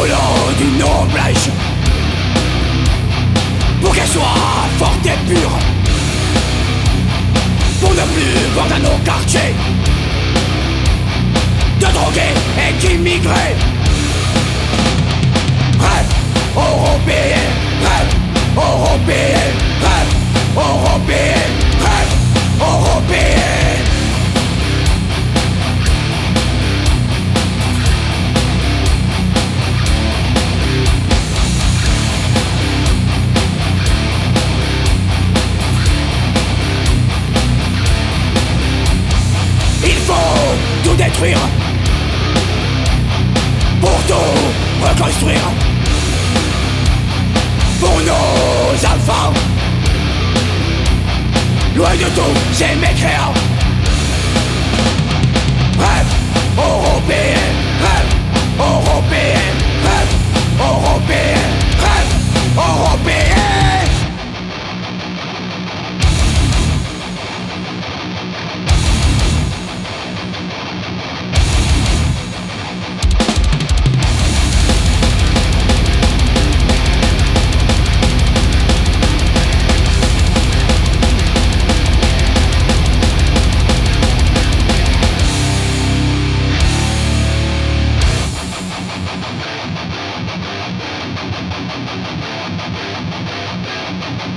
volant du noblage Pour qu'elle soit forte et pure. Pour ne plus voir dans nos quartiers. De droguer et d'immigrer. Pour tout reconstruire. Pour nos enfants. Loin de tous ces mécréants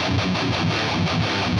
フフフフフ。